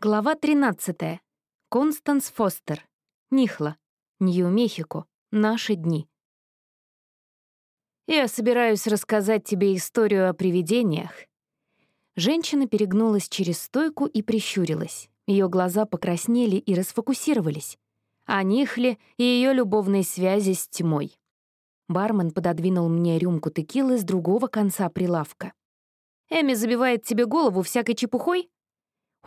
Глава 13. Констанс Фостер. Нихла. Нью-Мехико. Наши дни. Я собираюсь рассказать тебе историю о привидениях. Женщина перегнулась через стойку и прищурилась. Ее глаза покраснели и расфокусировались. О Нихле и ее любовной связи с тьмой. Бармен пододвинул мне рюмку текилы с другого конца прилавка. «Эми забивает тебе голову всякой чепухой?»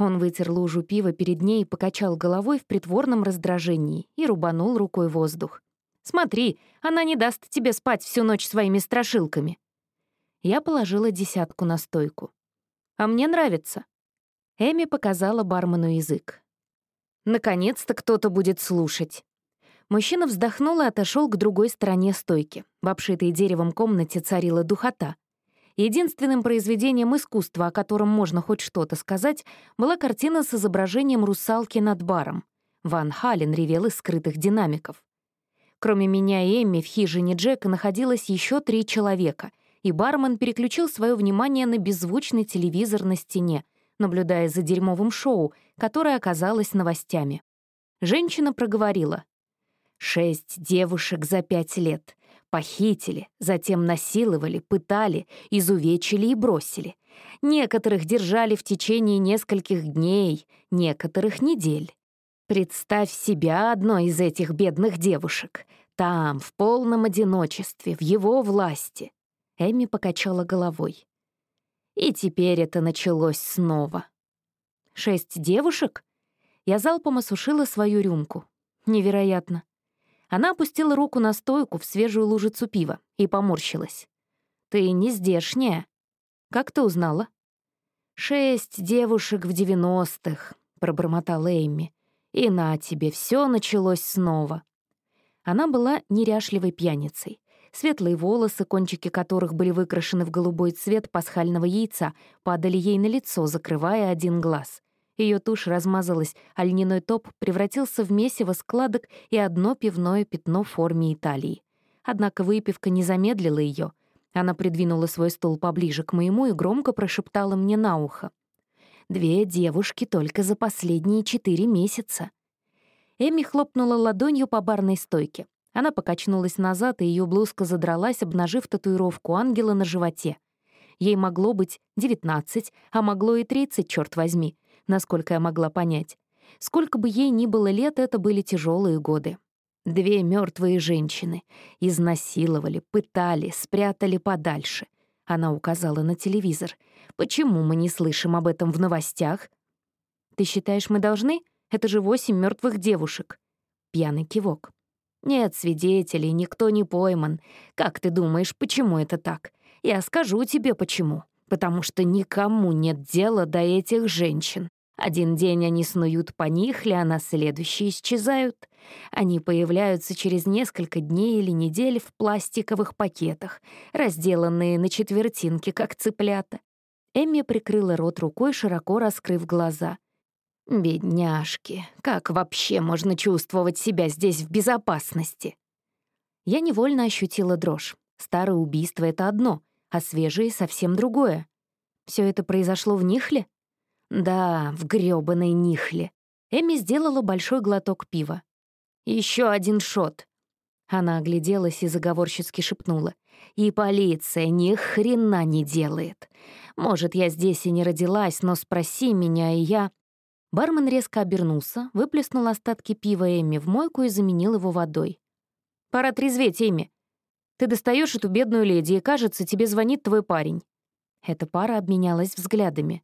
Он вытер лужу пива перед ней, покачал головой в притворном раздражении и рубанул рукой воздух. «Смотри, она не даст тебе спать всю ночь своими страшилками». Я положила десятку на стойку. «А мне нравится». Эми показала бармену язык. «Наконец-то кто-то будет слушать». Мужчина вздохнул и отошел к другой стороне стойки. В обшитой деревом комнате царила духота. Единственным произведением искусства, о котором можно хоть что-то сказать, была картина с изображением русалки над баром. Ван Хален ревел из скрытых динамиков. Кроме меня и Эмми в хижине Джека находилось еще три человека, и бармен переключил свое внимание на беззвучный телевизор на стене, наблюдая за дерьмовым шоу, которое оказалось новостями. Женщина проговорила. «Шесть девушек за пять лет. Похитили, затем насиловали, пытали, изувечили и бросили. Некоторых держали в течение нескольких дней, некоторых недель. Представь себя одной из этих бедных девушек. Там, в полном одиночестве, в его власти. Эми покачала головой. И теперь это началось снова. Шесть девушек? Я залпом осушила свою рюмку. Невероятно. Она опустила руку на стойку в свежую лужицу пива и поморщилась. «Ты не здешняя. Как ты узнала?» «Шесть девушек в девяностых», — пробормотала Эйми. «И на тебе, все началось снова». Она была неряшливой пьяницей. Светлые волосы, кончики которых были выкрашены в голубой цвет пасхального яйца, падали ей на лицо, закрывая один глаз. Ее тушь размазалась, а льняной топ превратился в месиво складок и одно пивное пятно в форме Италии. Однако выпивка не замедлила ее. Она придвинула свой стол поближе к моему и громко прошептала мне на ухо. «Две девушки только за последние четыре месяца». Эми хлопнула ладонью по барной стойке. Она покачнулась назад, и ее блузка задралась, обнажив татуировку ангела на животе. Ей могло быть девятнадцать, а могло и тридцать, черт возьми насколько я могла понять. Сколько бы ей ни было лет, это были тяжелые годы. Две мертвые женщины. Изнасиловали, пытали, спрятали подальше. Она указала на телевизор. «Почему мы не слышим об этом в новостях?» «Ты считаешь, мы должны? Это же восемь мертвых девушек». Пьяный кивок. «Нет свидетелей, никто не пойман. Как ты думаешь, почему это так? Я скажу тебе, почему. Потому что никому нет дела до этих женщин. Один день они снуют по нихле, а на следующий исчезают. Они появляются через несколько дней или недель в пластиковых пакетах, разделанные на четвертинки, как цыплята. Эмми прикрыла рот рукой, широко раскрыв глаза. «Бедняжки, как вообще можно чувствовать себя здесь в безопасности?» Я невольно ощутила дрожь. Старое убийство — это одно, а свежее — совсем другое. Все это произошло в Нихле? Да, в грёбаной нихле. Эми сделала большой глоток пива. Еще один шот. Она огляделась и заговорчески шепнула. «И полиция ни хрена не делает. Может, я здесь и не родилась, но спроси меня, и я...» Бармен резко обернулся, выплеснул остатки пива Эми в мойку и заменил его водой. «Пора трезветь, Эми. Ты достаешь эту бедную леди, и, кажется, тебе звонит твой парень». Эта пара обменялась взглядами.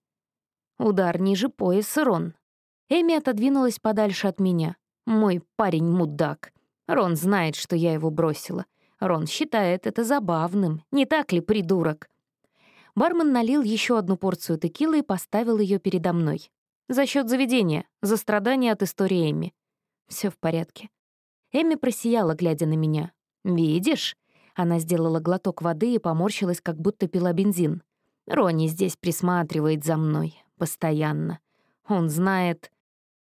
Удар ниже пояса, Рон. Эми отодвинулась подальше от меня. Мой парень мудак. Рон знает, что я его бросила. Рон считает это забавным. Не так ли, придурок? Бармен налил еще одну порцию текилы и поставил ее передо мной. За счет заведения, за страдания от истории Эми. Все в порядке. Эми просияла, глядя на меня. «Видишь?» Она сделала глоток воды и поморщилась, как будто пила бензин. «Ронни здесь присматривает за мной. Постоянно. Он знает...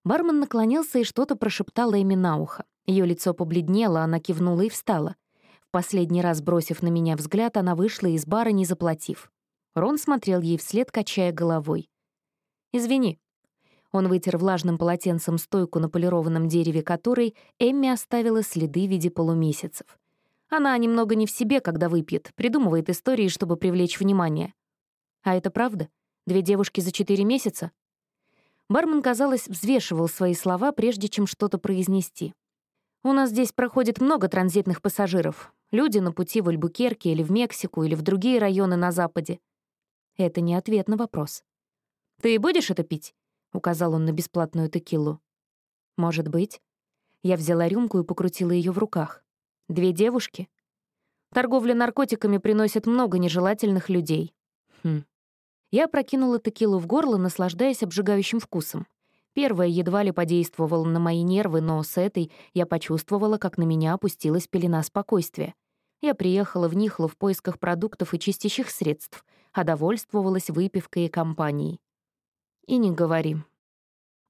Бармен наклонился и что-то прошептал Эми на ухо. Ее лицо побледнело, она кивнула и встала. В последний раз бросив на меня взгляд, она вышла из бара, не заплатив. Рон смотрел ей вслед, качая головой. «Извини». Он вытер влажным полотенцем стойку на полированном дереве которой Эмми оставила следы в виде полумесяцев. Она немного не в себе, когда выпьет, придумывает истории, чтобы привлечь внимание. А это правда? Две девушки за четыре месяца? Бармен, казалось, взвешивал свои слова, прежде чем что-то произнести. «У нас здесь проходит много транзитных пассажиров. Люди на пути в Альбукерке или в Мексику, или в другие районы на Западе». Это не ответ на вопрос. «Ты будешь это пить?» — указал он на бесплатную текилу. «Может быть». Я взяла рюмку и покрутила ее в руках. «Две девушки?» Торговля наркотиками приносит много нежелательных людей. Хм. Я прокинула текилу в горло, наслаждаясь обжигающим вкусом. Первая едва ли подействовала на мои нервы, но с этой я почувствовала, как на меня опустилась пелена спокойствия. Я приехала в Нихло в поисках продуктов и чистящих средств, а довольствовалась выпивкой и компанией. И не говори.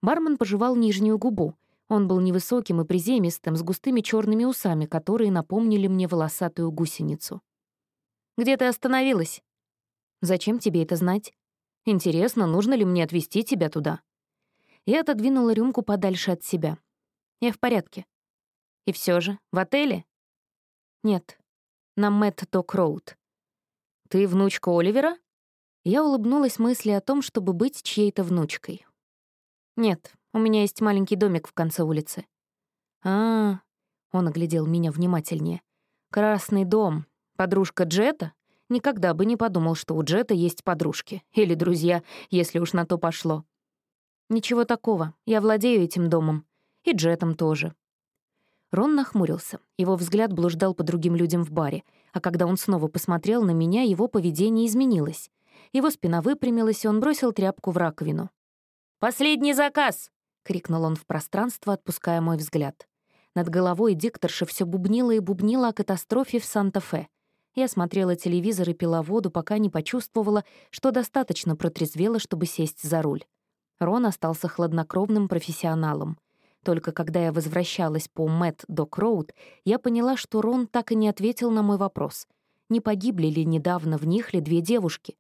Бармен пожевал нижнюю губу. Он был невысоким и приземистым, с густыми черными усами, которые напомнили мне волосатую гусеницу. «Где ты остановилась?» «Зачем тебе это знать? Интересно, нужно ли мне отвезти тебя туда?» Я отодвинула рюмку подальше от себя. «Я в порядке». «И все же, в отеле?» «Нет, на Мэтт Док Роуд». «Ты внучка Оливера?» Я улыбнулась мысли о том, чтобы быть чьей-то внучкой. «Нет, у меня есть маленький домик в конце улицы». А, -а, -а он оглядел меня внимательнее. «Красный дом. Подружка Джета? Никогда бы не подумал, что у Джета есть подружки. Или друзья, если уж на то пошло». «Ничего такого. Я владею этим домом. И Джетом тоже». Рон нахмурился. Его взгляд блуждал по другим людям в баре, а когда он снова посмотрел на меня, его поведение изменилось. Его спина выпрямилась, и он бросил тряпку в раковину. «Последний заказ!» — крикнул он в пространство, отпуская мой взгляд. Над головой дикторша все бубнила и бубнила о катастрофе в Санта-Фе. Я смотрела телевизор и пила воду, пока не почувствовала, что достаточно протрезвела, чтобы сесть за руль. Рон остался хладнокровным профессионалом. Только когда я возвращалась по Мэтт Док Роуд, я поняла, что Рон так и не ответил на мой вопрос. Не погибли ли недавно в них ли две девушки?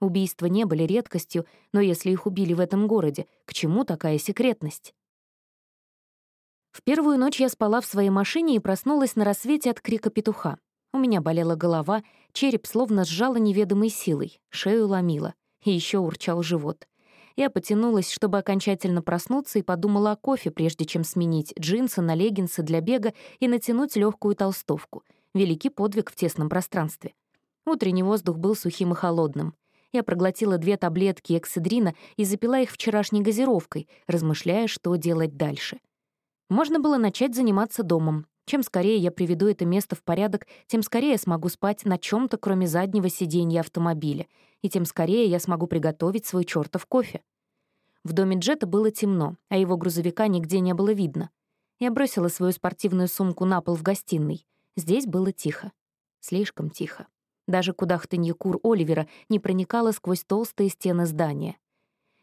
Убийства не были редкостью, но если их убили в этом городе, к чему такая секретность? В первую ночь я спала в своей машине и проснулась на рассвете от крика петуха. У меня болела голова, череп словно сжало неведомой силой, шею ломило, и еще урчал живот. Я потянулась, чтобы окончательно проснуться, и подумала о кофе, прежде чем сменить джинсы на леггинсы для бега и натянуть легкую толстовку. Великий подвиг в тесном пространстве. Утренний воздух был сухим и холодным. Я проглотила две таблетки экседрина и запила их вчерашней газировкой, размышляя, что делать дальше. Можно было начать заниматься домом. Чем скорее я приведу это место в порядок, тем скорее смогу спать на чем то кроме заднего сиденья автомобиля, и тем скорее я смогу приготовить свой чертов кофе. В доме Джета было темно, а его грузовика нигде не было видно. Я бросила свою спортивную сумку на пол в гостиной. Здесь было тихо. Слишком тихо. Даже кудахтанье кур Оливера не проникало сквозь толстые стены здания.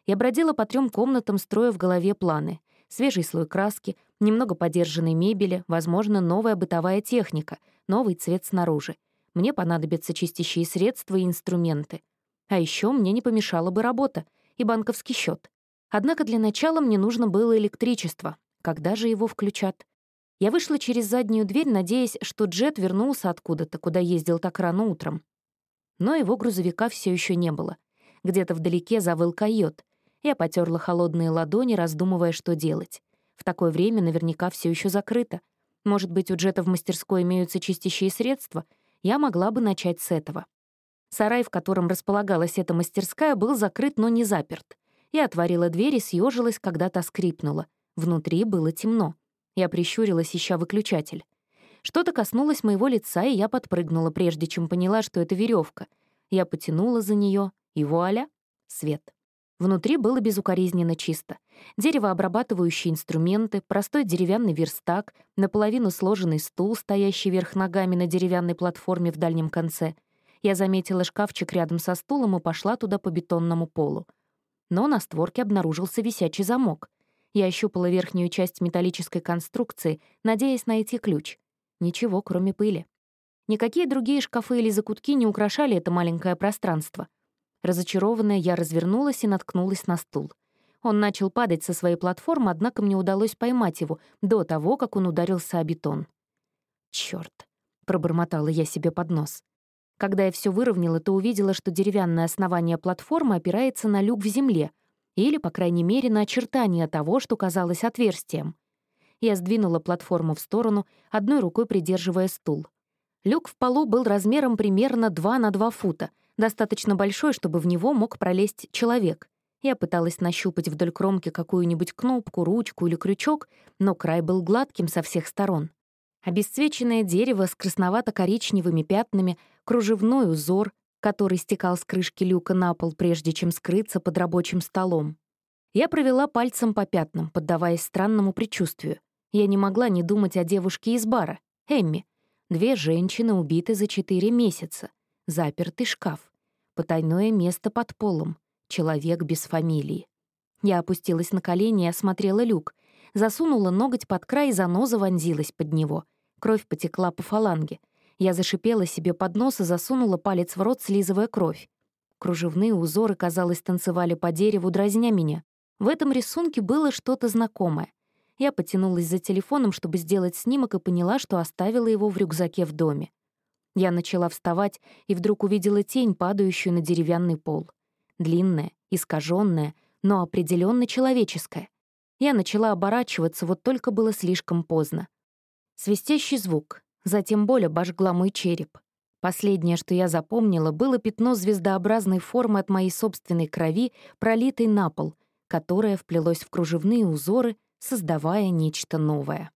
Я бродила по трем комнатам, строя в голове планы. Свежий слой краски, немного подержанной мебели, возможно, новая бытовая техника, новый цвет снаружи. Мне понадобятся чистящие средства и инструменты. А еще мне не помешала бы работа и банковский счет. Однако для начала мне нужно было электричество. Когда же его включат? Я вышла через заднюю дверь, надеясь, что Джет вернулся откуда-то, куда ездил так рано утром. Но его грузовика все еще не было. Где-то вдалеке завыл койот. Я потерла холодные ладони, раздумывая, что делать. В такое время наверняка все еще закрыто. Может быть, у Джета в мастерской имеются чистящие средства? Я могла бы начать с этого. Сарай, в котором располагалась эта мастерская, был закрыт, но не заперт. Я отворила дверь и съежилась, когда та скрипнула. Внутри было темно. Я прищурилась, ища выключатель. Что-то коснулось моего лица, и я подпрыгнула, прежде чем поняла, что это веревка. Я потянула за нее, и вуаля — свет. Внутри было безукоризненно чисто. Деревообрабатывающие инструменты, простой деревянный верстак, наполовину сложенный стул, стоящий вверх ногами на деревянной платформе в дальнем конце. Я заметила шкафчик рядом со стулом и пошла туда по бетонному полу. Но на створке обнаружился висячий замок. Я ощупала верхнюю часть металлической конструкции, надеясь найти ключ. Ничего, кроме пыли. Никакие другие шкафы или закутки не украшали это маленькое пространство. Разочарованная, я развернулась и наткнулась на стул. Он начал падать со своей платформы, однако мне удалось поймать его до того, как он ударился о бетон. «Чёрт!» — пробормотала я себе под нос. Когда я все выровняла, то увидела, что деревянное основание платформы опирается на люк в земле, или, по крайней мере, на очертания того, что казалось отверстием. Я сдвинула платформу в сторону, одной рукой придерживая стул. Люк в полу был размером примерно 2 на 2 фута, достаточно большой, чтобы в него мог пролезть человек. Я пыталась нащупать вдоль кромки какую-нибудь кнопку, ручку или крючок, но край был гладким со всех сторон. Обесцвеченное дерево с красновато-коричневыми пятнами, кружевной узор, который стекал с крышки люка на пол, прежде чем скрыться под рабочим столом. Я провела пальцем по пятнам, поддаваясь странному предчувствию. Я не могла не думать о девушке из бара, Эмми. Две женщины убиты за четыре месяца. Запертый шкаф. Потайное место под полом человек без фамилии. Я опустилась на колени и осмотрела люк. Засунула ноготь под край, заноза вонзилась под него. Кровь потекла по фаланге. Я зашипела себе под нос и засунула палец в рот, слизывая кровь. Кружевные узоры, казалось, танцевали по дереву, дразня меня. В этом рисунке было что-то знакомое. Я потянулась за телефоном, чтобы сделать снимок, и поняла, что оставила его в рюкзаке в доме. Я начала вставать и вдруг увидела тень, падающую на деревянный пол длинная, искаженная, но определенно человеческая. Я начала оборачиваться, вот только было слишком поздно. Свистящий звук, затем боль обожгла мой череп. Последнее, что я запомнила, было пятно звездообразной формы от моей собственной крови, пролитой на пол, которое вплелось в кружевные узоры, создавая нечто новое.